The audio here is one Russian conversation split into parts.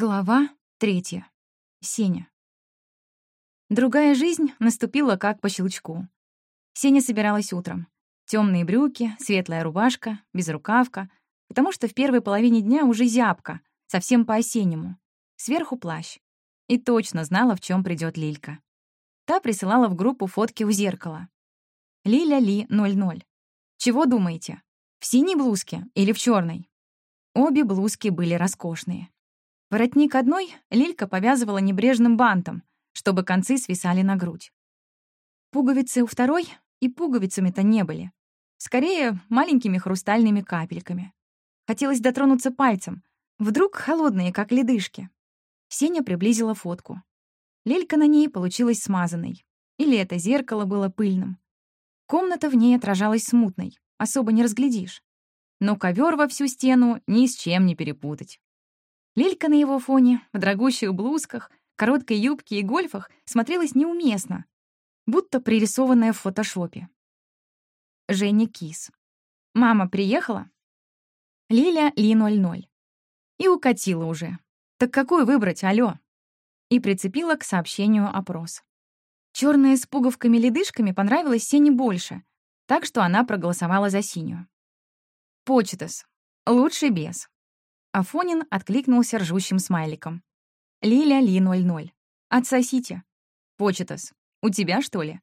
Глава третья. Сеня. Другая жизнь наступила как по щелчку. Сеня собиралась утром. Темные брюки, светлая рубашка, безрукавка, потому что в первой половине дня уже зябко, совсем по-осеннему. Сверху плащ. И точно знала, в чем придет Лилька. Та присылала в группу фотки у зеркала. Лиля Ли 00. Чего думаете? В синей блузке или в черной? Обе блузки были роскошные. Воротник одной Лилька повязывала небрежным бантом, чтобы концы свисали на грудь. Пуговицы у второй и пуговицами-то не были. Скорее, маленькими хрустальными капельками. Хотелось дотронуться пальцем. Вдруг холодные, как ледышки. Сеня приблизила фотку. Лилька на ней получилась смазанной. Или это зеркало было пыльным. Комната в ней отражалась смутной, особо не разглядишь. Но ковер во всю стену ни с чем не перепутать. Лилька на его фоне, в дорогущих блузках, короткой юбке и гольфах смотрелась неуместно, будто пририсованная в фотошопе. Женя Кис. «Мама приехала?» Лиля Ли 00. И укатила уже. «Так какую выбрать, алло?» И прицепила к сообщению опрос. Черная с пуговками-ледышками понравилась Сене больше, так что она проголосовала за синюю. Почтас. Лучше без. Афонин откликнулся ржущим смайликом. «Лиля Ли 00. Отсосите. Почетас. У тебя, что ли?»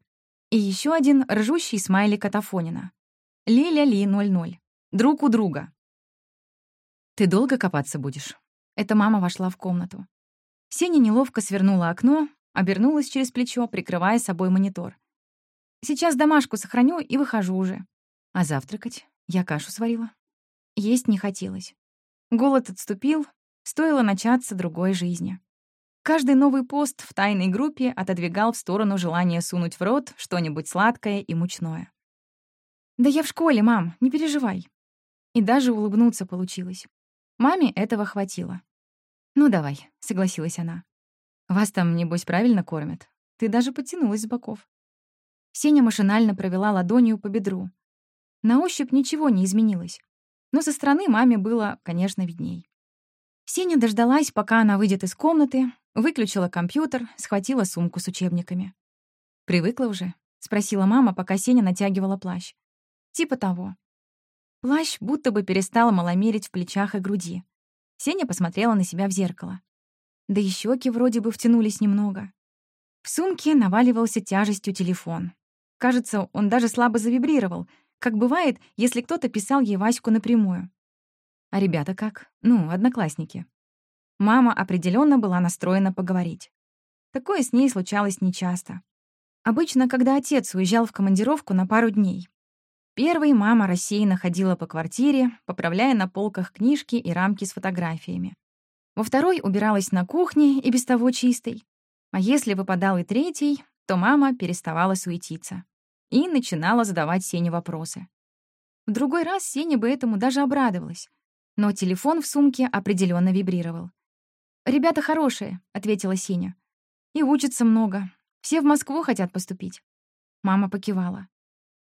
И еще один ржущий смайлик от Афонина. «Лиля Ли 00. Друг у друга». «Ты долго копаться будешь?» Эта мама вошла в комнату. Сеня неловко свернула окно, обернулась через плечо, прикрывая собой монитор. «Сейчас домашку сохраню и выхожу уже. А завтракать? Я кашу сварила». Есть не хотелось. Голод отступил, стоило начаться другой жизни. Каждый новый пост в тайной группе отодвигал в сторону желания сунуть в рот что-нибудь сладкое и мучное. «Да я в школе, мам, не переживай». И даже улыбнуться получилось. Маме этого хватило. «Ну давай», — согласилась она. «Вас там, небось, правильно кормят? Ты даже подтянулась с боков». Сеня машинально провела ладонью по бедру. На ощупь ничего не изменилось но со стороны маме было, конечно, видней. Сеня дождалась, пока она выйдет из комнаты, выключила компьютер, схватила сумку с учебниками. «Привыкла уже?» — спросила мама, пока Сеня натягивала плащ. «Типа того». Плащ будто бы перестал маломерить в плечах и груди. Сеня посмотрела на себя в зеркало. Да и щеки вроде бы втянулись немного. В сумке наваливался тяжестью телефон. Кажется, он даже слабо завибрировал — как бывает, если кто-то писал ей Ваську напрямую. А ребята как? Ну, одноклассники. Мама определенно была настроена поговорить. Такое с ней случалось нечасто. Обычно, когда отец уезжал в командировку на пару дней. Первой мама рассеянно ходила по квартире, поправляя на полках книжки и рамки с фотографиями. Во второй убиралась на кухне и без того чистой. А если выпадал и третий, то мама переставала суетиться и начинала задавать Сене вопросы. В другой раз Сеня бы этому даже обрадовалась, но телефон в сумке определенно вибрировал. «Ребята хорошие», — ответила Сеня. «И учатся много. Все в Москву хотят поступить». Мама покивала.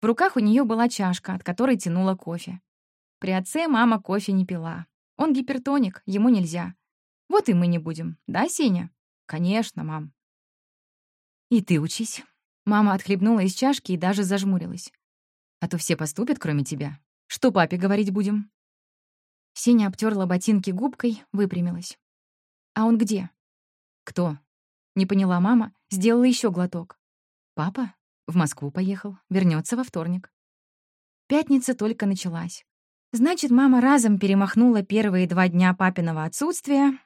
В руках у нее была чашка, от которой тянула кофе. При отце мама кофе не пила. Он гипертоник, ему нельзя. Вот и мы не будем, да, Сеня? Конечно, мам. И ты учись. Мама отхлебнула из чашки и даже зажмурилась. «А то все поступят, кроме тебя. Что папе говорить будем?» Сеня обтерла ботинки губкой, выпрямилась. «А он где?» «Кто?» Не поняла мама, сделала еще глоток. «Папа? В Москву поехал. Вернется во вторник». Пятница только началась. Значит, мама разом перемахнула первые два дня папиного отсутствия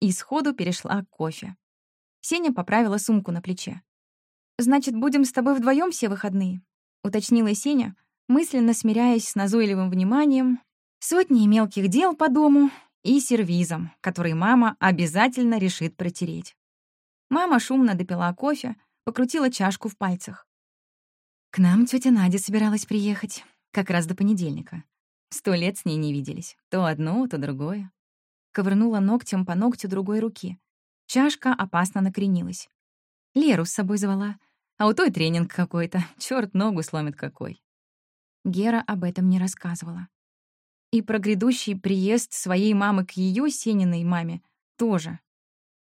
и сходу перешла к кофе. Сеня поправила сумку на плече. «Значит, будем с тобой вдвоем все выходные?» — уточнила Сеня, мысленно смиряясь с назойливым вниманием, сотней мелких дел по дому и сервизом, который мама обязательно решит протереть. Мама шумно допила кофе, покрутила чашку в пальцах. «К нам тетя Надя собиралась приехать, как раз до понедельника. Сто лет с ней не виделись. То одно, то другое». Ковырнула ногтем по ногтю другой руки. Чашка опасно накренилась. Леру с собой звала. А у той тренинг какой-то. Чёрт ногу сломит какой. Гера об этом не рассказывала. И про грядущий приезд своей мамы к её Сениной маме тоже.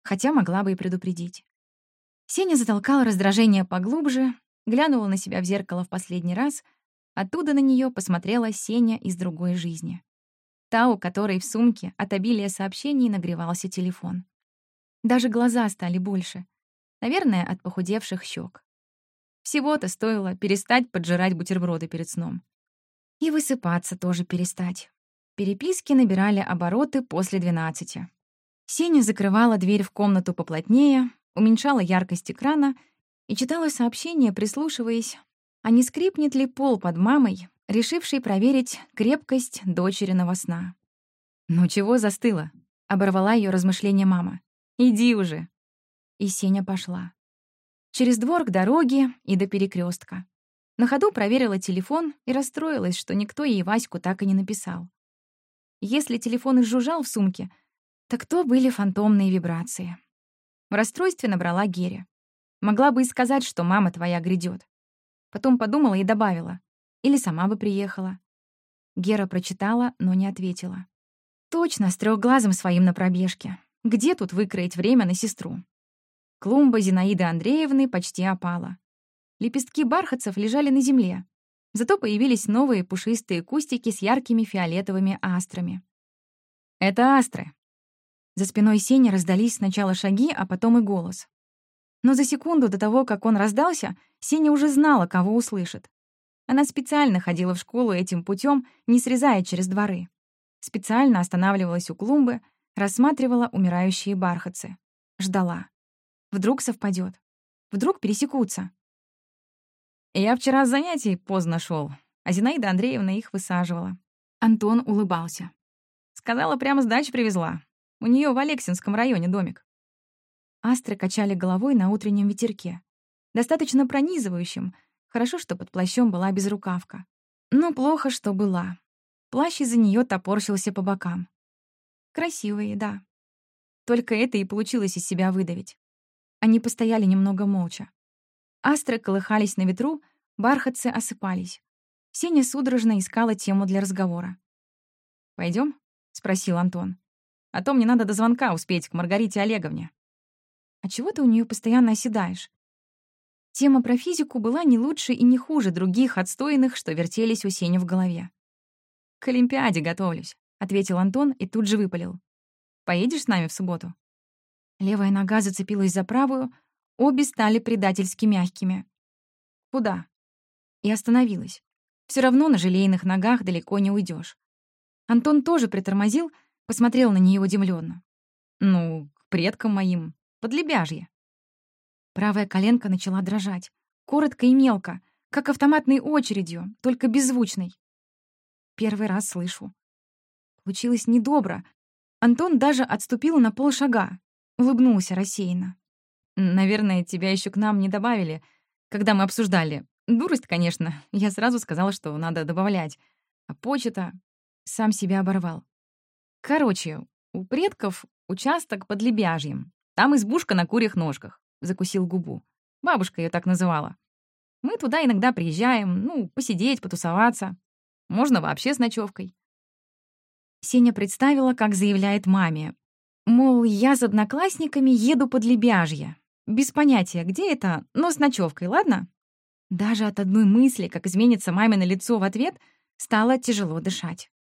Хотя могла бы и предупредить. Сеня затолкала раздражение поглубже, глянула на себя в зеркало в последний раз, оттуда на нее посмотрела Сеня из другой жизни. Та, у которой в сумке от обилия сообщений нагревался телефон. Даже глаза стали больше. Наверное, от похудевших щек. Всего-то стоило перестать поджирать бутерброды перед сном. И высыпаться тоже перестать. Переписки набирали обороты после 12. Сеня закрывала дверь в комнату поплотнее, уменьшала яркость экрана и читала сообщение, прислушиваясь, а не скрипнет ли пол под мамой, решившей проверить крепкость дочериного сна. «Ну чего застыла?» — оборвала ее размышления мама. «Иди уже!» И Сеня пошла. Через двор к дороге и до перекрестка. На ходу проверила телефон и расстроилась, что никто ей Ваську так и не написал. Если телефон и жужжал в сумке, так то были фантомные вибрации. В расстройстве набрала Гере. Могла бы и сказать, что мама твоя грядет. Потом подумала и добавила. Или сама бы приехала. Гера прочитала, но не ответила. Точно, с трёхглазым своим на пробежке. Где тут выкроить время на сестру? Клумба Зинаиды Андреевны почти опала. Лепестки бархатцев лежали на земле. Зато появились новые пушистые кустики с яркими фиолетовыми астрами. «Это астры». За спиной Сени раздались сначала шаги, а потом и голос. Но за секунду до того, как он раздался, Сеня уже знала, кого услышит. Она специально ходила в школу этим путем, не срезая через дворы. Специально останавливалась у клумбы, рассматривала умирающие бархатцы. Ждала. Вдруг совпадет. Вдруг пересекутся. Я вчера с занятий поздно шел, а Зинаида Андреевна их высаживала. Антон улыбался. Сказала, прямо с дачи привезла. У нее в Алексинском районе домик. Астры качали головой на утреннем ветерке. Достаточно пронизывающим. Хорошо, что под плащом была безрукавка. Но плохо, что была. Плащ из-за нее топорщился по бокам. Красивые, да. Только это и получилось из себя выдавить. Они постояли немного молча. Астры колыхались на ветру, бархатцы осыпались. Сеня судорожно искала тему для разговора. Пойдем? спросил Антон. «А то мне надо до звонка успеть к Маргарите Олеговне». А чего ты у нее постоянно оседаешь? Тема про физику была не лучше и не хуже других отстойных, что вертелись у Сени в голове. «К Олимпиаде готовлюсь», — ответил Антон и тут же выпалил. «Поедешь с нами в субботу?» Левая нога зацепилась за правую, обе стали предательски мягкими. «Куда?» И остановилась. Все равно на желейных ногах далеко не уйдешь. Антон тоже притормозил, посмотрел на нее удивленно. «Ну, к предкам моим, Подлебяжье. Правая коленка начала дрожать. Коротко и мелко, как автоматной очередью, только беззвучной. Первый раз слышу. Получилось недобро. Антон даже отступил на полшага. Улыбнулся рассеянно. «Наверное, тебя еще к нам не добавили, когда мы обсуждали. Дурость, конечно. Я сразу сказала, что надо добавлять. А почта... Сам себя оборвал. Короче, у предков участок под Лебяжьем. Там избушка на курьих ножках», — закусил губу. Бабушка ее так называла. «Мы туда иногда приезжаем, ну, посидеть, потусоваться. Можно вообще с ночевкой. Сеня представила, как заявляет маме. Мол, я с одноклассниками еду под Лебяжье. Без понятия, где это, но с ночевкой, ладно? Даже от одной мысли, как изменится мамино лицо в ответ, стало тяжело дышать.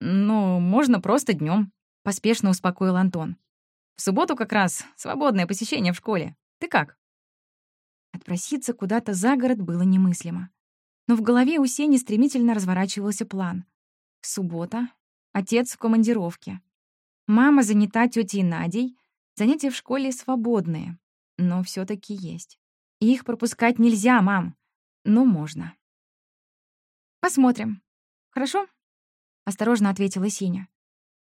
«Ну, можно просто днем, поспешно успокоил Антон. В субботу как раз свободное посещение в школе. Ты как?» Отпроситься куда-то за город было немыслимо. Но в голове у Сени стремительно разворачивался план. Суббота. Отец в командировке. Мама занята тетей Надей. Занятия в школе свободные. Но все таки есть. Их пропускать нельзя, мам. Но можно. «Посмотрим. Хорошо?» — осторожно ответила Сеня.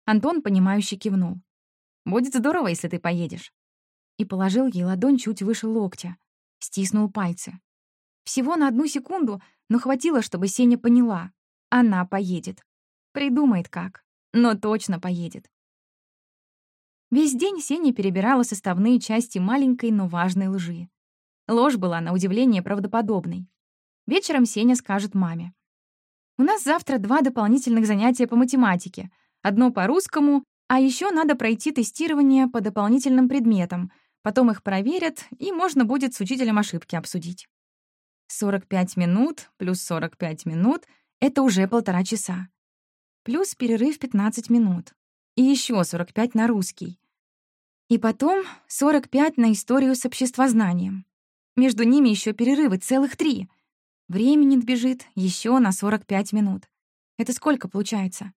Антон, понимающе кивнул. Будет здорово, если ты поедешь». И положил ей ладонь чуть выше локтя. Стиснул пальцы. Всего на одну секунду, но хватило, чтобы Сеня поняла. Она поедет. Придумает как, но точно поедет. Весь день Сеня перебирала составные части маленькой, но важной лжи. Ложь была, на удивление, правдоподобной. Вечером Сеня скажет маме. «У нас завтра два дополнительных занятия по математике. Одно по русскому А еще надо пройти тестирование по дополнительным предметам, потом их проверят, и можно будет с учителем ошибки обсудить. 45 минут плюс 45 минут — это уже полтора часа. Плюс перерыв 15 минут. И еще 45 на русский. И потом 45 на историю с обществознанием. Между ними еще перерывы целых три. Времени бежит еще на 45 минут. Это сколько получается?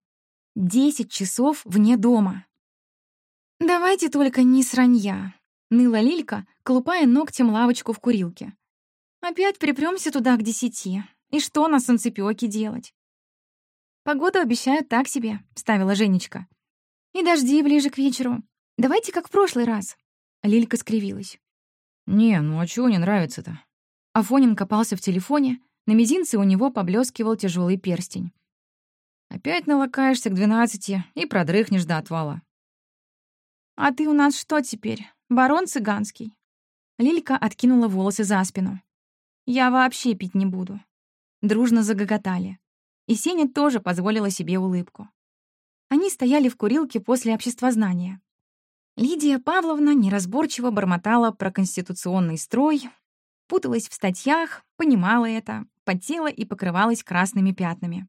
10 часов вне дома. «Давайте только не сранья», — ныла Лилька, колупая ногтем лавочку в курилке. «Опять припрёмся туда к десяти. И что на солнцепёке делать?» «Погоду обещают так себе», — ставила Женечка. «И дожди ближе к вечеру. Давайте как в прошлый раз». Лилька скривилась. «Не, ну а чего не нравится-то?» Афонин копался в телефоне, на мизинце у него поблескивал тяжелый перстень. «Опять налакаешься к двенадцати и продрыхнешь до отвала». «А ты у нас что теперь, барон цыганский?» Лилька откинула волосы за спину. «Я вообще пить не буду». Дружно загоготали. И Сеня тоже позволила себе улыбку. Они стояли в курилке после обществознания. Лидия Павловна неразборчиво бормотала про конституционный строй, путалась в статьях, понимала это, потела и покрывалась красными пятнами.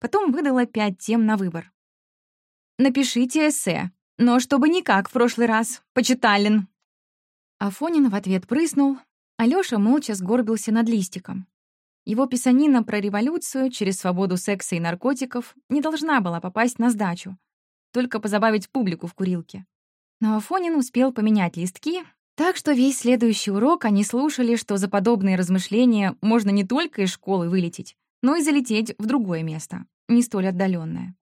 Потом выдала пять тем на выбор. «Напишите эссе, но чтобы не как в прошлый раз, почитален». Афонин в ответ прыснул, Алёша молча сгорбился над листиком. Его писанина про революцию через свободу секса и наркотиков не должна была попасть на сдачу, только позабавить публику в курилке. Но Афонин успел поменять листки, так что весь следующий урок они слушали, что за подобные размышления можно не только из школы вылететь, но и залететь в другое место, не столь отдаленное.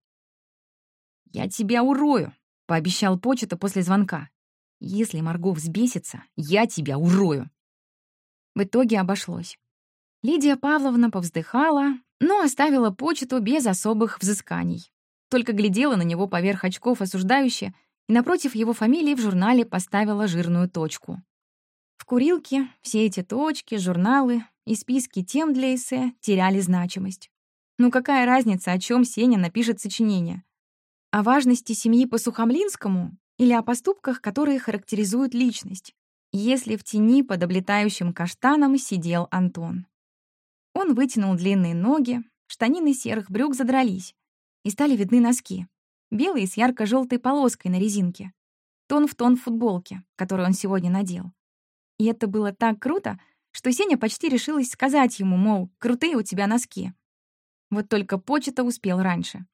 «Я тебя урою», — пообещал Почета после звонка. «Если Марго взбесится, я тебя урою». В итоге обошлось. Лидия Павловна повздыхала, но оставила почту без особых взысканий. Только глядела на него поверх очков осуждающе и напротив его фамилии в журнале поставила жирную точку. В курилке все эти точки, журналы и списки тем для эссе теряли значимость. Ну какая разница, о чем Сеня напишет сочинение? О важности семьи по Сухомлинскому или о поступках, которые характеризуют личность, если в тени под облетающим каштаном сидел Антон. Он вытянул длинные ноги, штанины серых брюк задрались, и стали видны носки белый с ярко желтой полоской на резинке. Тон в тон футболки, которую он сегодня надел. И это было так круто, что Сеня почти решилась сказать ему, мол, крутые у тебя носки. Вот только почта успел раньше.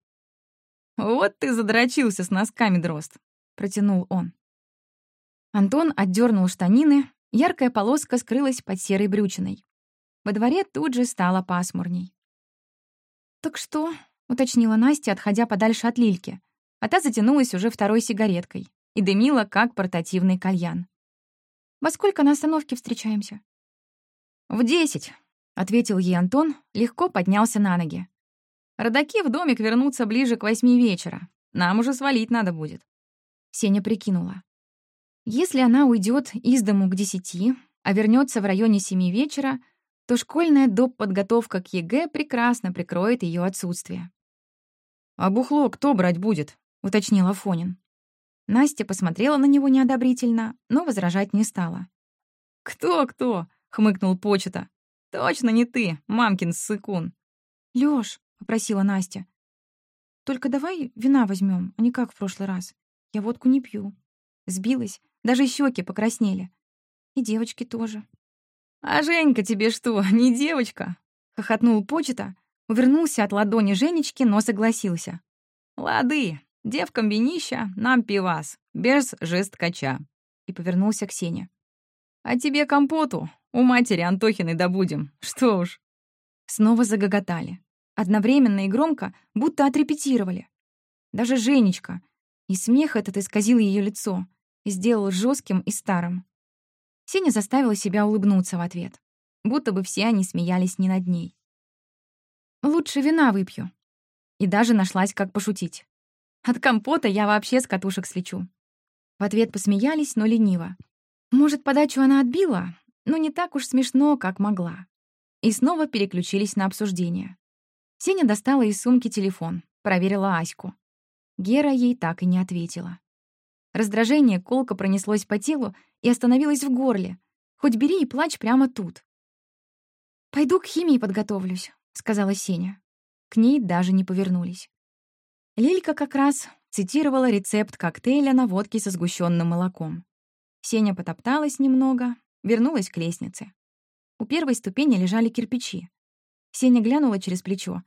«Вот ты задрочился с носками, дрозд», — протянул он. Антон отдернул штанины, яркая полоска скрылась под серой брючиной. Во дворе тут же стало пасмурней. «Так что?» — уточнила Настя, отходя подальше от Лильки а та затянулась уже второй сигареткой и дымила, как портативный кальян. «Во сколько на остановке встречаемся?» «В десять», — ответил ей Антон, легко поднялся на ноги. «Родаки в домик вернутся ближе к восьми вечера. Нам уже свалить надо будет». Сеня прикинула. Если она уйдет из дому к десяти, а вернется в районе семи вечера, то школьная доп. подготовка к ЕГЭ прекрасно прикроет ее отсутствие. «А бухло кто брать будет?» — уточнил Афонин. Настя посмотрела на него неодобрительно, но возражать не стала. «Кто-кто?» — хмыкнул Почета. «Точно не ты, мамкин ссыкун». «Лёш», — попросила Настя, — «только давай вина возьмем, а не как в прошлый раз. Я водку не пью». Сбилась, даже щеки покраснели. И девочки тоже. «А Женька тебе что, не девочка?» — хохотнул Почета, увернулся от ладони Женечки, но согласился. «Лады, Девкам винища, нам пивас, без жесткача. И повернулся к Сене. А тебе компоту, у матери Антохиной добудем, что уж. Снова загоготали. Одновременно и громко, будто отрепетировали. Даже Женечка. И смех этот исказил ее лицо и сделал жестким и старым. Сеня заставила себя улыбнуться в ответ, будто бы все они смеялись не над ней. «Лучше вина выпью». И даже нашлась, как пошутить. От компота я вообще с катушек слечу». В ответ посмеялись, но лениво. Может, подачу она отбила, но не так уж смешно, как могла. И снова переключились на обсуждение. Сеня достала из сумки телефон, проверила Аську. Гера ей так и не ответила. Раздражение колко пронеслось по телу и остановилось в горле. Хоть бери и плачь прямо тут. «Пойду к химии подготовлюсь», — сказала Сеня. К ней даже не повернулись. Лилька как раз цитировала рецепт коктейля на водке со сгущенным молоком. Сеня потопталась немного, вернулась к лестнице. У первой ступени лежали кирпичи. Сеня глянула через плечо.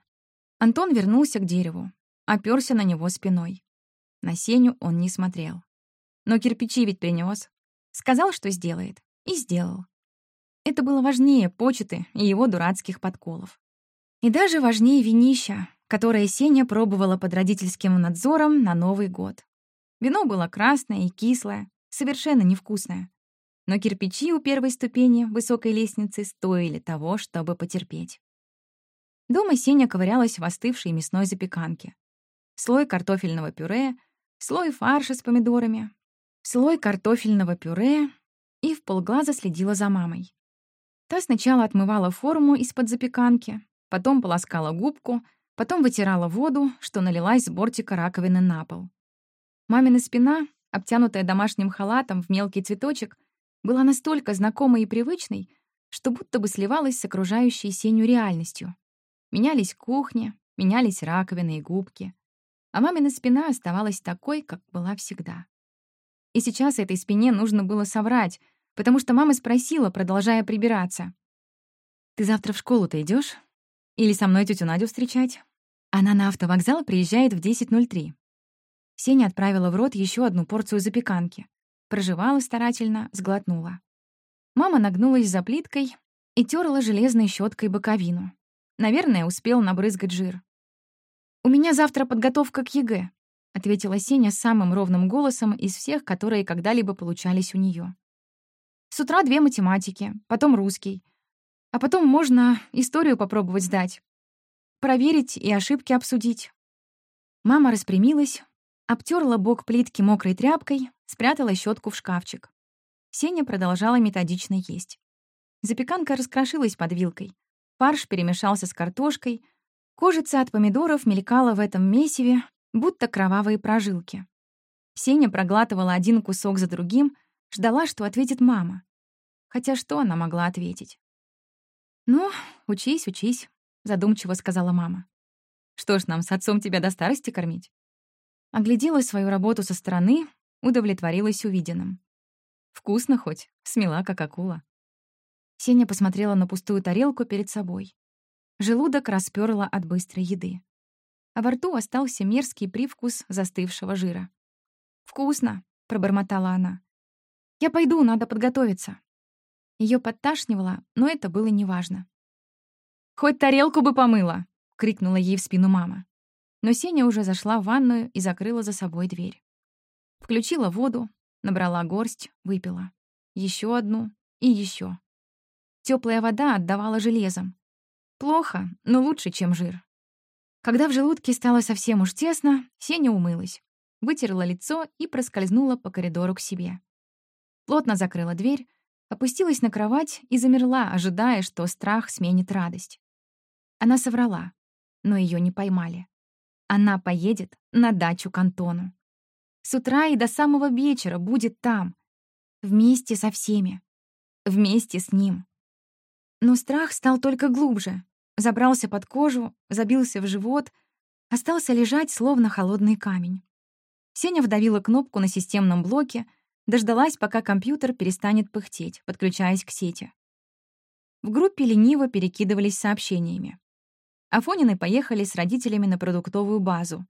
Антон вернулся к дереву, оперся на него спиной. На Сеню он не смотрел. Но кирпичи ведь принес. Сказал, что сделает. И сделал. Это было важнее почты и его дурацких подколов. И даже важнее винища, которое Сеня пробовала под родительским надзором на Новый год. Вино было красное и кислое, совершенно невкусное. Но кирпичи у первой ступени высокой лестницы стоили того, чтобы потерпеть. Дома Сеня ковырялась в остывшей мясной запеканке. Слой картофельного пюре, слой фарша с помидорами, слой картофельного пюре и в полглаза следила за мамой. Та сначала отмывала форму из-под запеканки, потом полоскала губку, потом вытирала воду, что налилась с бортика раковины на пол. Мамина спина, обтянутая домашним халатом в мелкий цветочек, была настолько знакомой и привычной, что будто бы сливалась с окружающей Сеню реальностью. Менялись кухни, менялись раковины и губки. А мамина спина оставалась такой, как была всегда. И сейчас этой спине нужно было соврать, потому что мама спросила, продолжая прибираться. «Ты завтра в школу-то идешь? Или со мной тетю Надю встречать? Она на автовокзал приезжает в 10.03». Сеня отправила в рот еще одну порцию запеканки. Проживала старательно, сглотнула. Мама нагнулась за плиткой и терла железной щеткой боковину. Наверное, успел набрызгать жир. «У меня завтра подготовка к ЕГЭ», — ответила Сеня самым ровным голосом из всех, которые когда-либо получались у нее. «С утра две математики, потом русский. А потом можно историю попробовать сдать. Проверить и ошибки обсудить». Мама распрямилась, обтерла бок плитки мокрой тряпкой, спрятала щетку в шкафчик. Сеня продолжала методично есть. Запеканка раскрошилась под вилкой. Фарш перемешался с картошкой. Кожица от помидоров мелькала в этом месиве, будто кровавые прожилки. Сеня проглатывала один кусок за другим, ждала, что ответит мама. Хотя что она могла ответить? «Ну, учись, учись», — задумчиво сказала мама. «Что ж нам с отцом тебя до старости кормить?» Оглядела свою работу со стороны, удовлетворилась увиденным. «Вкусно хоть, смела, как акула». Сеня посмотрела на пустую тарелку перед собой. Желудок распёрло от быстрой еды. А во рту остался мерзкий привкус застывшего жира. «Вкусно», — пробормотала она. «Я пойду, надо подготовиться». Ее подташнивало, но это было неважно. «Хоть тарелку бы помыла!» — крикнула ей в спину мама. Но Сеня уже зашла в ванную и закрыла за собой дверь. Включила воду, набрала горсть, выпила. Еще одну и еще. Теплая вода отдавала железом. Плохо, но лучше, чем жир. Когда в желудке стало совсем уж тесно, Сеня умылась, вытерла лицо и проскользнула по коридору к себе. Плотно закрыла дверь, опустилась на кровать и замерла, ожидая, что страх сменит радость. Она соврала, но ее не поймали. Она поедет на дачу к Антону. С утра и до самого вечера будет там, вместе со всеми, вместе с ним. Но страх стал только глубже. Забрался под кожу, забился в живот, остался лежать, словно холодный камень. Сеня вдавила кнопку на системном блоке, дождалась, пока компьютер перестанет пыхтеть, подключаясь к сети. В группе лениво перекидывались сообщениями. Афонины поехали с родителями на продуктовую базу.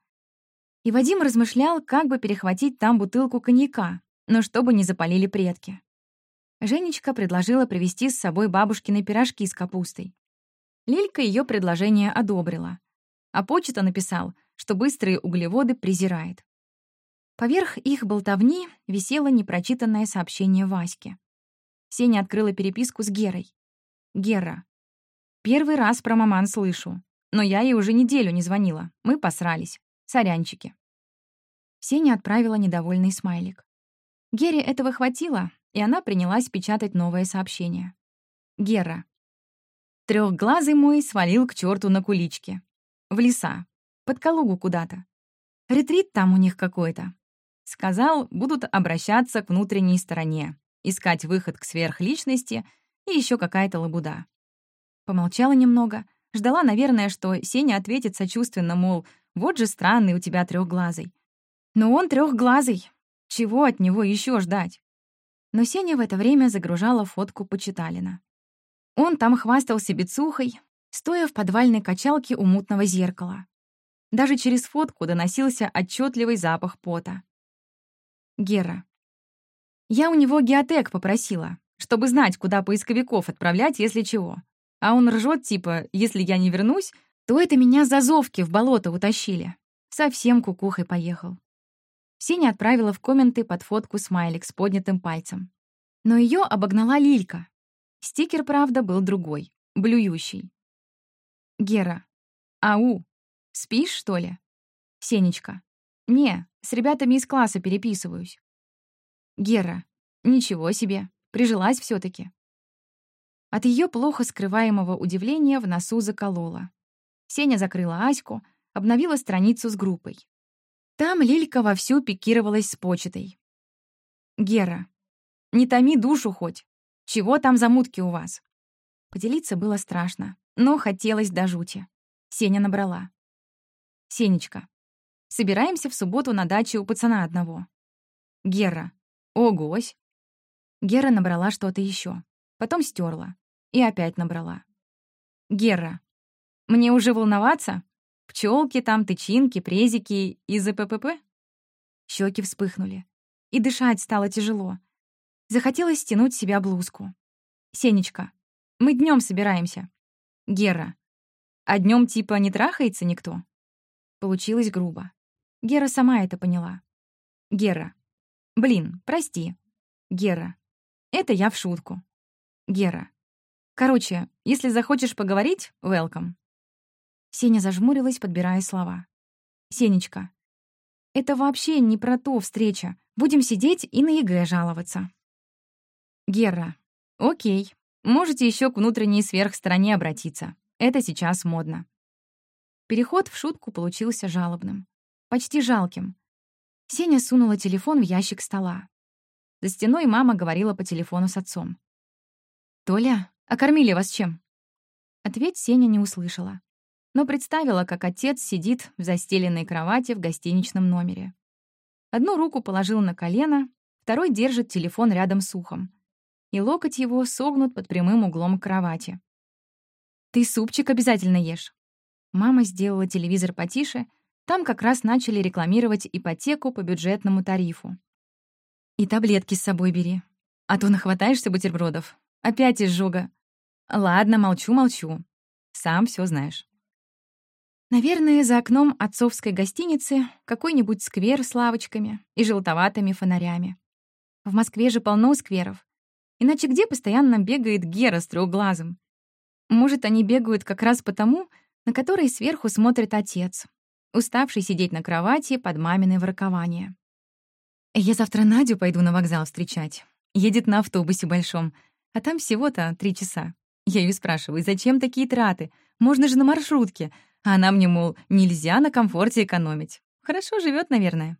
И Вадим размышлял, как бы перехватить там бутылку коньяка, но чтобы не запалили предки. Женечка предложила привезти с собой бабушкины пирожки с капустой. Лилька ее предложение одобрила. А почта написал, что быстрые углеводы презирает. Поверх их болтовни висело непрочитанное сообщение Васьки. Сеня открыла переписку с Герой. «Гера. Первый раз про маман слышу, но я ей уже неделю не звонила. Мы посрались. Сорянчики». Сеня отправила недовольный смайлик. Гере этого хватило, и она принялась печатать новое сообщение. Гера. Трехглазый мой свалил к черту на куличке. В леса. Под Калугу куда-то. Ретрит там у них какой-то. Сказал, будут обращаться к внутренней стороне, искать выход к сверхличности и еще какая-то лабуда. Помолчала немного, ждала, наверное, что Сеня ответит сочувственно, мол, вот же странный у тебя трехглазый. Но он трехглазый. Чего от него еще ждать? Но Сеня в это время загружала фотку Почиталина. Он там хвастался бицухой, стоя в подвальной качалке у мутного зеркала. Даже через фотку доносился отчетливый запах пота. Гера. Я у него геотек попросила, чтобы знать, куда поисковиков отправлять, если чего. А он ржет, типа, если я не вернусь, то это меня за зовки в болото утащили. Совсем кукухой поехал. Сеня отправила в комменты под фотку смайлик с поднятым пальцем. Но ее обогнала Лилька. Стикер, правда, был другой, блюющий. Гера. Ау. Спишь, что ли? Сенечка. Не, с ребятами из класса переписываюсь. Гера. Ничего себе. Прижилась все таки От ее плохо скрываемого удивления в носу заколола. Сеня закрыла Аську, обновила страницу с группой. Там Лилька вовсю пикировалась с почтой. «Гера, не томи душу хоть. Чего там за мутки у вас?» Поделиться было страшно, но хотелось до жути. Сеня набрала. «Сенечка, собираемся в субботу на даче у пацана одного». «Гера, огось». Гера набрала что-то еще, потом стерла и опять набрала. «Гера, мне уже волноваться? Пчелки там, тычинки, презики из ЗППП?» Щеки вспыхнули. И дышать стало тяжело. Захотелось стянуть себя блузку. «Сенечка, мы днем собираемся». «Гера, а днем типа не трахается никто?» Получилось грубо. Гера сама это поняла. «Гера, блин, прости». «Гера, это я в шутку». «Гера, короче, если захочешь поговорить, welcome». Сеня зажмурилась, подбирая слова. «Сенечка, это вообще не про то встреча. Будем сидеть и на ЕГЭ жаловаться». «Гера, окей. Можете еще к внутренней сверхстороне обратиться. Это сейчас модно». Переход в шутку получился жалобным. Почти жалким. Сеня сунула телефон в ящик стола. За стеной мама говорила по телефону с отцом. «Толя, а кормили вас чем?» Ответ Сеня не услышала но представила, как отец сидит в застеленной кровати в гостиничном номере. Одну руку положил на колено, второй держит телефон рядом с ухом, и локоть его согнут под прямым углом к кровати. «Ты супчик обязательно ешь». Мама сделала телевизор потише, там как раз начали рекламировать ипотеку по бюджетному тарифу. «И таблетки с собой бери, а то нахватаешься бутербродов. Опять изжога. Ладно, молчу-молчу. Сам все знаешь». Наверное, за окном отцовской гостиницы какой-нибудь сквер с лавочками и желтоватыми фонарями. В Москве же полно скверов. Иначе где постоянно бегает Гера с трёхглазым? Может, они бегают как раз потому, на который сверху смотрит отец, уставший сидеть на кровати под маминой воркование. «Я завтра Надю пойду на вокзал встречать. Едет на автобусе большом, а там всего-то три часа. Я ее спрашиваю, зачем такие траты? Можно же на маршрутке. А она мне, мол, нельзя на комфорте экономить. Хорошо живет, наверное.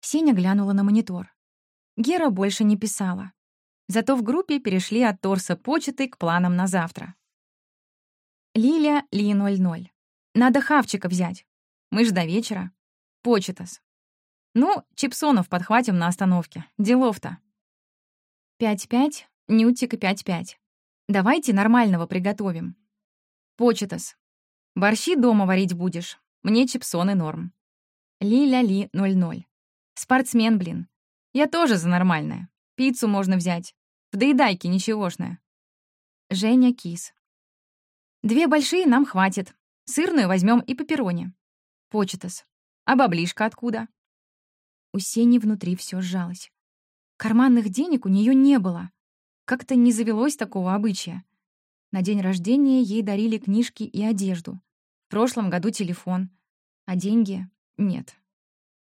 Сеня глянула на монитор. Гера больше не писала. Зато в группе перешли от торса почты к планам на завтра. Лиля Ли 00. Надо хавчика взять. Мы ж до вечера. Почетас. Ну, чипсонов подхватим на остановке. Делов-то. 5-5, Нютик 5-5. Давайте нормального приготовим. Почетас. Борщи дома варить будешь. Мне чипсоны норм. Ли-ля-ли 00. Спортсмен, блин. Я тоже за нормальное. Пиццу можно взять. В доедайке ничегошная. Женя Кис. Две большие нам хватит. Сырную возьмем и пепперони. Почетас. А баблишка откуда? У Сени внутри все сжалось. Карманных денег у нее не было. Как-то не завелось такого обычая. На день рождения ей дарили книжки и одежду. В прошлом году телефон. А деньги — нет.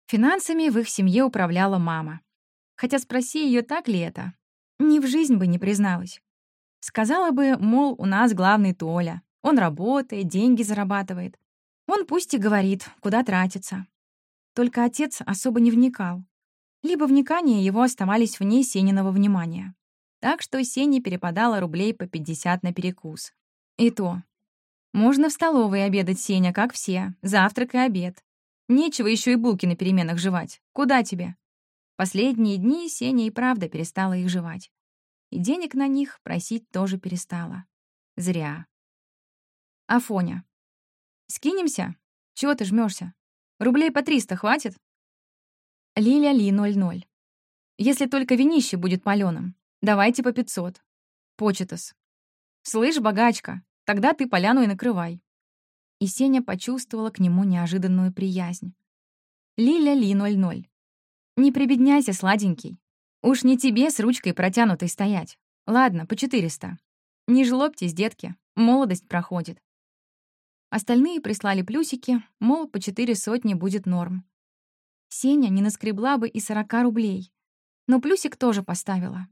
Финансами в их семье управляла мама. Хотя спроси ее, так ли это, ни в жизнь бы не призналась. Сказала бы, мол, у нас главный Толя. Он работает, деньги зарабатывает. Он пусть и говорит, куда тратится. только отец особо не вникал. Либо вникания его оставались вне Сениного внимания. Так что Сене перепадало рублей по 50 на перекус. И то. Можно в столовой обедать, Сеня, как все. Завтрак и обед. Нечего еще и булки на переменах жевать. Куда тебе? Последние дни Сеня и правда перестала их жевать. И денег на них просить тоже перестала. Зря. Афоня. Скинемся? Чего ты жмешься? Рублей по триста хватит? Лиля Ли 00. Если только винище будет палёным, давайте по 500. Почетос. Слышь, богачка, тогда ты поляну и накрывай. И Сеня почувствовала к нему неожиданную приязнь. Лиля Ли 00. Не прибедняйся, сладенький. Уж не тебе с ручкой протянутой стоять. Ладно, по 400. Не жлобьтесь, детки, молодость проходит. Остальные прислали плюсики, мол, по четыре сотни будет норм. Сеня не наскребла бы и 40 рублей. Но плюсик тоже поставила.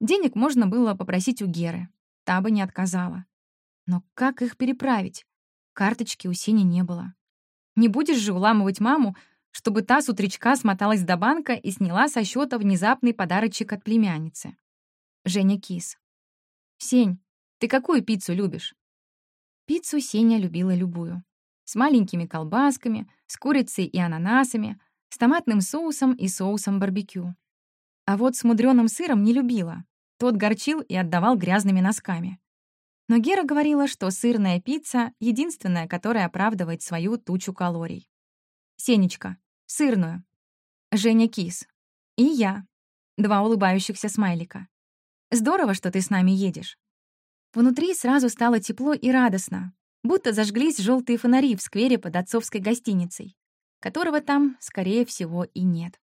Денег можно было попросить у Геры. Та бы не отказала. Но как их переправить? Карточки у Сени не было. Не будешь же уламывать маму, чтобы та с утречка смоталась до банка и сняла со счета внезапный подарочек от племянницы. Женя кис. «Сень, ты какую пиццу любишь?» Пиццу Сеня любила любую. С маленькими колбасками, с курицей и ананасами, с томатным соусом и соусом барбекю. А вот с мудреным сыром не любила. Тот горчил и отдавал грязными носками. Но Гера говорила, что сырная пицца — единственная, которая оправдывает свою тучу калорий. Сенечка, сырную. Женя кис. И я. Два улыбающихся смайлика. Здорово, что ты с нами едешь. Внутри сразу стало тепло и радостно, будто зажглись желтые фонари в сквере под отцовской гостиницей, которого там, скорее всего, и нет.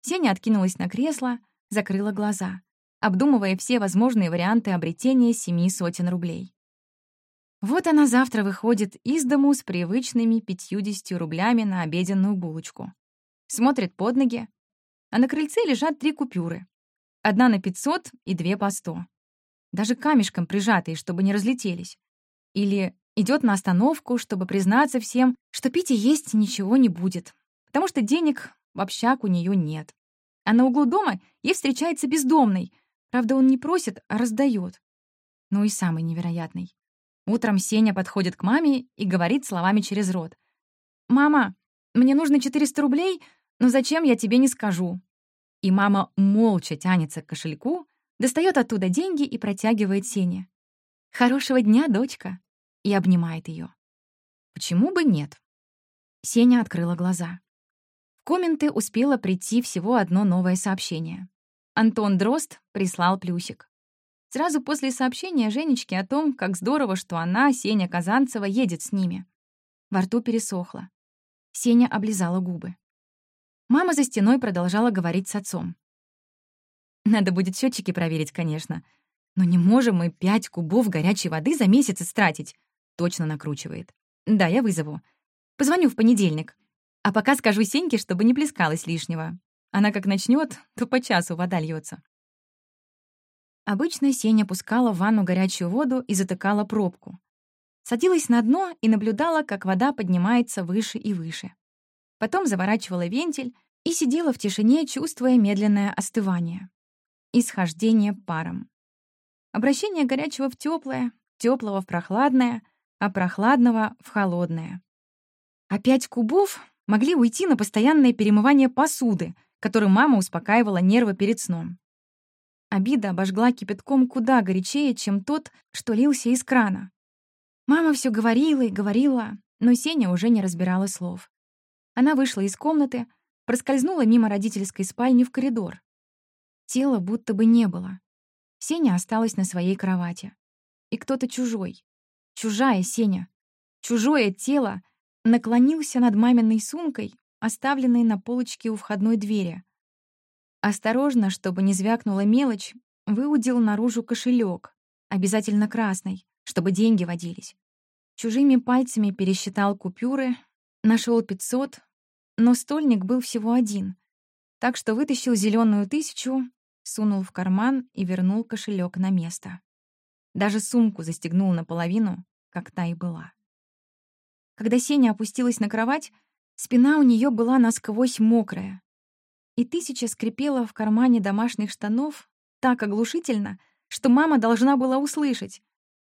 Сеня откинулась на кресло, закрыла глаза, обдумывая все возможные варианты обретения семи сотен рублей. Вот она завтра выходит из дому с привычными пятьюдесятью рублями на обеденную булочку. Смотрит под ноги, а на крыльце лежат три купюры. Одна на пятьсот и две по сто. Даже камешком прижатые, чтобы не разлетелись. Или идет на остановку, чтобы признаться всем, что пить и есть ничего не будет, потому что денег в общак у нее нет. А на углу дома ей встречается бездомный. Правда, он не просит, а раздает. Ну и самый невероятный. Утром Сеня подходит к маме и говорит словами через рот. «Мама, мне нужно 400 рублей, но зачем, я тебе не скажу». И мама молча тянется к кошельку, достает оттуда деньги и протягивает Сене. «Хорошего дня, дочка!» и обнимает ее. Почему бы нет? Сеня открыла глаза. Комменты успело прийти всего одно новое сообщение. Антон Дрозд прислал плюсик. Сразу после сообщения Женечки о том, как здорово, что она, Сеня Казанцева, едет с ними. Во рту пересохло. Сеня облизала губы. Мама за стеной продолжала говорить с отцом. «Надо будет счетчики проверить, конечно. Но не можем мы пять кубов горячей воды за месяц истратить», — точно накручивает. «Да, я вызову. Позвоню в понедельник. А пока скажу Сеньке, чтобы не плескалось лишнего. Она как начнет, то по часу вода льется. Обычно Сеня пускала в ванну горячую воду и затыкала пробку. Садилась на дно и наблюдала, как вода поднимается выше и выше. Потом заворачивала вентиль и сидела в тишине, чувствуя медленное остывание. Исхождение паром. Обращение горячего в теплое, теплого в прохладное, а прохладного в холодное. А пять кубов могли уйти на постоянное перемывание посуды, которым мама успокаивала нервы перед сном. Обида обожгла кипятком куда горячее, чем тот, что лился из крана. Мама все говорила и говорила, но Сеня уже не разбирала слов. Она вышла из комнаты, проскользнула мимо родительской спальни в коридор. Тела будто бы не было. Сеня осталась на своей кровати. И кто-то чужой. Чужая Сеня. Чужое тело наклонился над маминой сумкой, оставленной на полочке у входной двери. Осторожно, чтобы не звякнула мелочь, выудил наружу кошелек, обязательно красный, чтобы деньги водились. Чужими пальцами пересчитал купюры, нашел 500, но стольник был всего один, так что вытащил зеленую тысячу, сунул в карман и вернул кошелек на место. Даже сумку застегнул наполовину, как та и была. Когда Сеня опустилась на кровать, Спина у нее была насквозь мокрая, и тысяча скрипела в кармане домашних штанов так оглушительно, что мама должна была услышать,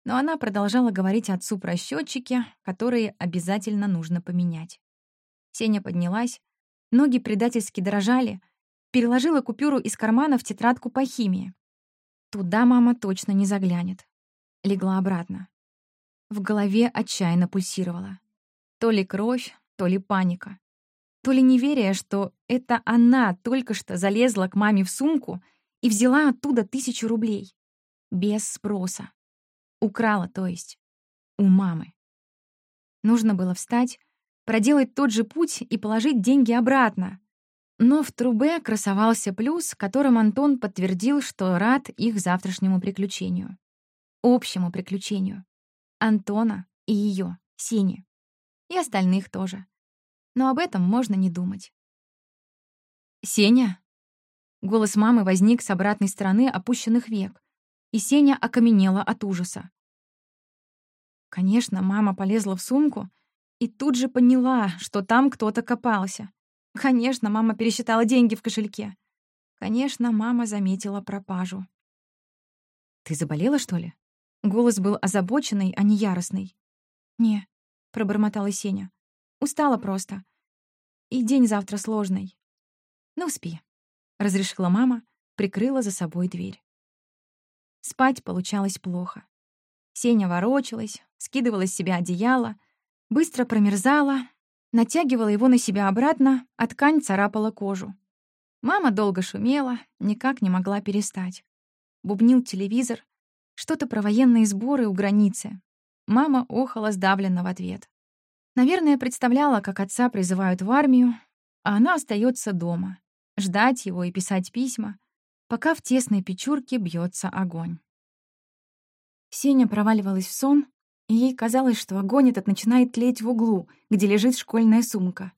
но она продолжала говорить отцу про счетчики, которые обязательно нужно поменять. Сеня поднялась, ноги предательски дрожали, переложила купюру из кармана в тетрадку по химии. Туда мама точно не заглянет. Легла обратно. В голове отчаянно пульсировала. То ли кровь, то ли паника. То ли неверие, что это она только что залезла к маме в сумку и взяла оттуда тысячу рублей. Без спроса. Украла, то есть. У мамы. Нужно было встать, проделать тот же путь и положить деньги обратно. Но в трубе красовался плюс, которым Антон подтвердил, что рад их завтрашнему приключению. Общему приключению. Антона и ее, Сини. И остальных тоже. Но об этом можно не думать. «Сеня?» Голос мамы возник с обратной стороны опущенных век, и Сеня окаменела от ужаса. Конечно, мама полезла в сумку и тут же поняла, что там кто-то копался. Конечно, мама пересчитала деньги в кошельке. Конечно, мама заметила пропажу. «Ты заболела, что ли?» Голос был озабоченный, а не яростный. «Не», — пробормотала Сеня. «Устала просто. И день завтра сложный». «Ну, спи», — разрешила мама, прикрыла за собой дверь. Спать получалось плохо. Сеня ворочалась, скидывала с себя одеяло, быстро промерзала, натягивала его на себя обратно, а ткань царапала кожу. Мама долго шумела, никак не могла перестать. Бубнил телевизор, что-то про военные сборы у границы. Мама охала сдавленно в ответ. Наверное, представляла, как отца призывают в армию, а она остается дома, ждать его и писать письма, пока в тесной печурке бьется огонь. Сеня проваливалась в сон, и ей казалось, что огонь этот начинает тлеть в углу, где лежит школьная сумка.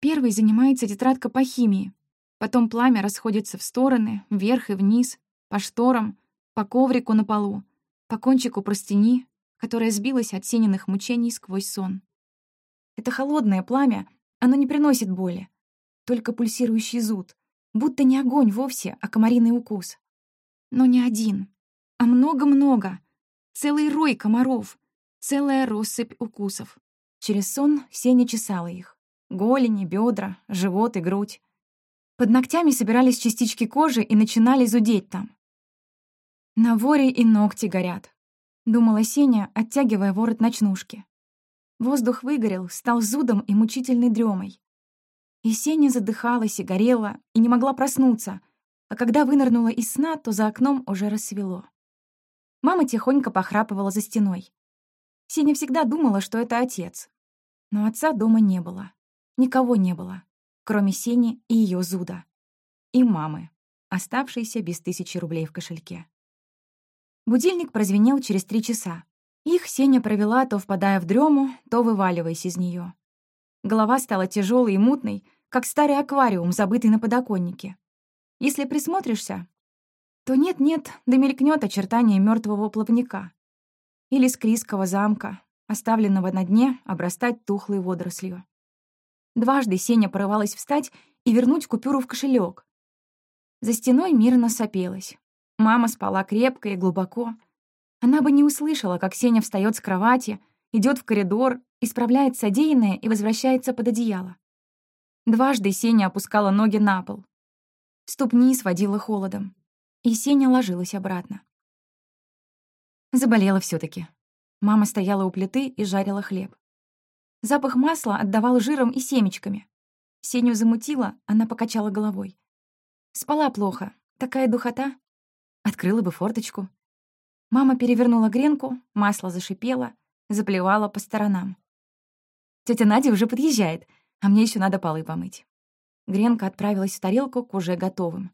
Первой занимается тетрадка по химии. Потом пламя расходится в стороны, вверх и вниз, по шторам, по коврику на полу, по кончику простыни, которая сбилась от сениных мучений сквозь сон. Это холодное пламя, оно не приносит боли, только пульсирующий зуд, будто не огонь вовсе, а комариный укус. Но не один, а много-много — Целый рой комаров, целая россыпь укусов. Через сон Сеня чесала их. Голени, бедра, живот и грудь. Под ногтями собирались частички кожи и начинали зудеть там. На воре и ногти горят, думала Сеня, оттягивая ворот ночнушки. Воздух выгорел, стал зудом и мучительной дремой. И Сеня задыхалась и горела, и не могла проснуться, а когда вынырнула из сна, то за окном уже рассвело. Мама тихонько похрапывала за стеной. Сеня всегда думала, что это отец. Но отца дома не было. Никого не было, кроме Сени и ее зуда. И мамы, оставшейся без тысячи рублей в кошельке. Будильник прозвенел через три часа. Их Сеня провела, то впадая в дрему, то вываливаясь из нее. Голова стала тяжелой и мутной, как старый аквариум, забытый на подоконнике. Если присмотришься, то нет-нет, да мелькнет очертание мертвого плавника или склизкого замка, оставленного на дне обрастать тухлой водорослью. Дважды Сеня порывалась встать и вернуть купюру в кошелек. За стеной мирно сопелась. Мама спала крепко и глубоко. Она бы не услышала, как Сеня встает с кровати, идет в коридор, исправляет содеянное и возвращается под одеяло. Дважды Сеня опускала ноги на пол. Ступни сводила холодом и Сеня ложилась обратно. Заболела все таки Мама стояла у плиты и жарила хлеб. Запах масла отдавал жиром и семечками. Сеню замутила, она покачала головой. Спала плохо, такая духота. Открыла бы форточку. Мама перевернула гренку, масло зашипело, заплевала по сторонам. Тетя Надя уже подъезжает, а мне еще надо полы помыть. Гренка отправилась в тарелку к уже готовым.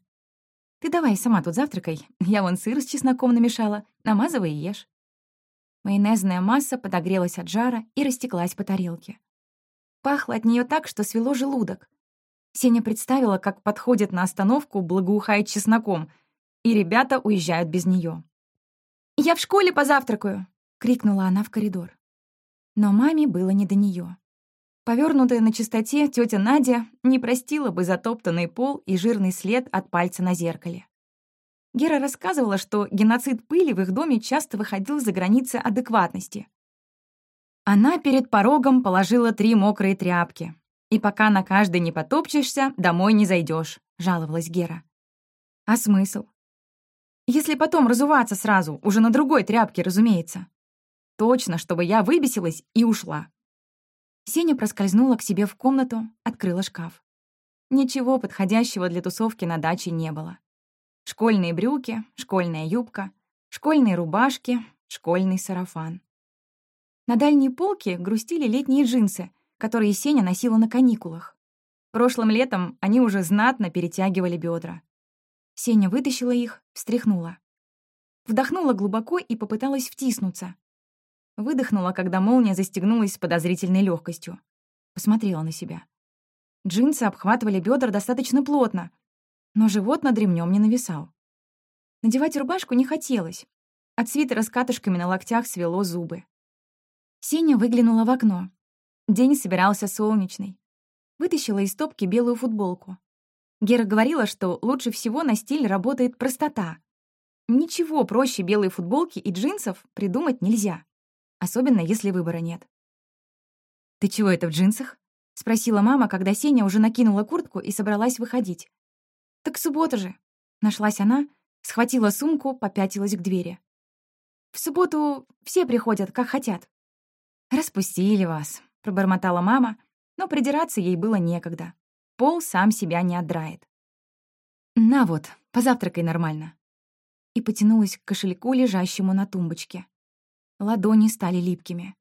Ты давай сама тут завтракай. Я вон сыр с чесноком намешала. Намазывай и ешь». Майонезная масса подогрелась от жара и растеклась по тарелке. Пахло от нее так, что свело желудок. Сеня представила, как подходит на остановку, благоухает чесноком, и ребята уезжают без нее. «Я в школе позавтракаю!» — крикнула она в коридор. Но маме было не до нее. Повернутая на чистоте тетя Надя не простила бы затоптанный пол и жирный след от пальца на зеркале. Гера рассказывала, что геноцид пыли в их доме часто выходил за границы адекватности. Она перед порогом положила три мокрые тряпки. «И пока на каждой не потопчешься, домой не зайдешь, жаловалась Гера. «А смысл? Если потом разуваться сразу, уже на другой тряпке, разумеется. Точно, чтобы я выбесилась и ушла». Сеня проскользнула к себе в комнату, открыла шкаф. Ничего подходящего для тусовки на даче не было. Школьные брюки, школьная юбка, школьные рубашки, школьный сарафан. На дальней полке грустили летние джинсы, которые Сеня носила на каникулах. Прошлым летом они уже знатно перетягивали бедра. Сеня вытащила их, встряхнула. Вдохнула глубоко и попыталась втиснуться. Выдохнула, когда молния застегнулась с подозрительной легкостью. Посмотрела на себя. Джинсы обхватывали бедра достаточно плотно, но живот над ремнем не нависал. Надевать рубашку не хотелось. От свитера с катышками на локтях свело зубы. Сеня выглянула в окно. День собирался солнечный. Вытащила из стопки белую футболку. Гера говорила, что лучше всего на стиль работает простота. Ничего проще белой футболки и джинсов придумать нельзя. Особенно, если выбора нет. «Ты чего это в джинсах?» — спросила мама, когда Сеня уже накинула куртку и собралась выходить. «Так суббота же!» — нашлась она, схватила сумку, попятилась к двери. «В субботу все приходят, как хотят». «Распустили вас», — пробормотала мама, но придираться ей было некогда. Пол сам себя не отдрает. «На вот, позавтракай нормально». И потянулась к кошельку, лежащему на тумбочке. Ладони стали липкими.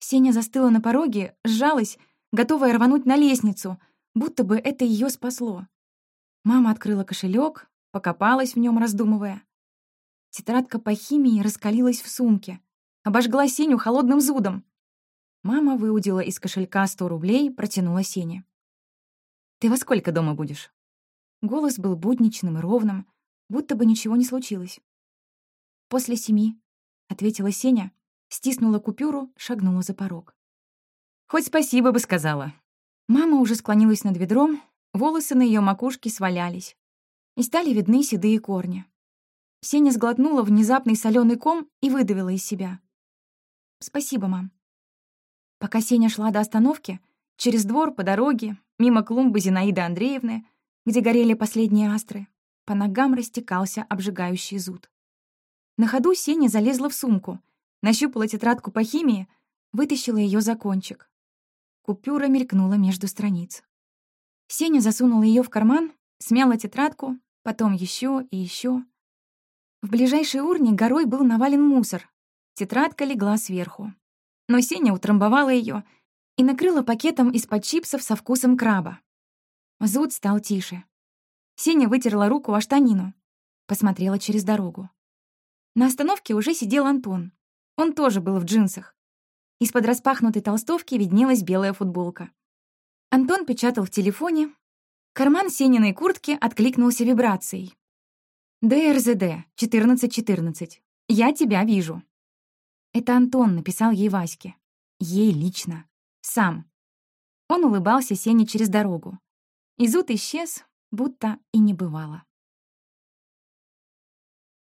Сеня застыла на пороге, сжалась, готовая рвануть на лестницу, будто бы это ее спасло. Мама открыла кошелек, покопалась в нем, раздумывая. Тетрадка по химии раскалилась в сумке, обожгла Сеню холодным зудом. Мама выудила из кошелька сто рублей, протянула Сене. «Ты во сколько дома будешь?» Голос был будничным и ровным, будто бы ничего не случилось. «После семи», — ответила Сеня, стиснула купюру, шагнула за порог. «Хоть спасибо бы сказала». Мама уже склонилась над ведром, волосы на ее макушке свалялись, и стали видны седые корни. Сеня сглотнула внезапный соленый ком и выдавила из себя. «Спасибо, мам». Пока Сеня шла до остановки, через двор по дороге, мимо клумбы Зинаиды Андреевны, где горели последние астры, по ногам растекался обжигающий зуд. На ходу Сеня залезла в сумку, нащупала тетрадку по химии, вытащила ее за кончик. Купюра мелькнула между страниц. Сеня засунула ее в карман, смяла тетрадку, потом еще и еще. В ближайшей урне горой был навален мусор, Тетрадка легла сверху. Но Сеня утрамбовала ее и накрыла пакетом из-под чипсов со вкусом краба. Зуд стал тише. Сеня вытерла руку о штанину. Посмотрела через дорогу. На остановке уже сидел Антон. Он тоже был в джинсах. Из-под распахнутой толстовки виднелась белая футболка. Антон печатал в телефоне. Карман Сениной куртки откликнулся вибрацией. «ДРЗД, 1414. Я тебя вижу». Это Антон написал ей Ваське. Ей лично. Сам. Он улыбался Сене через дорогу. И зуд исчез, будто и не бывало.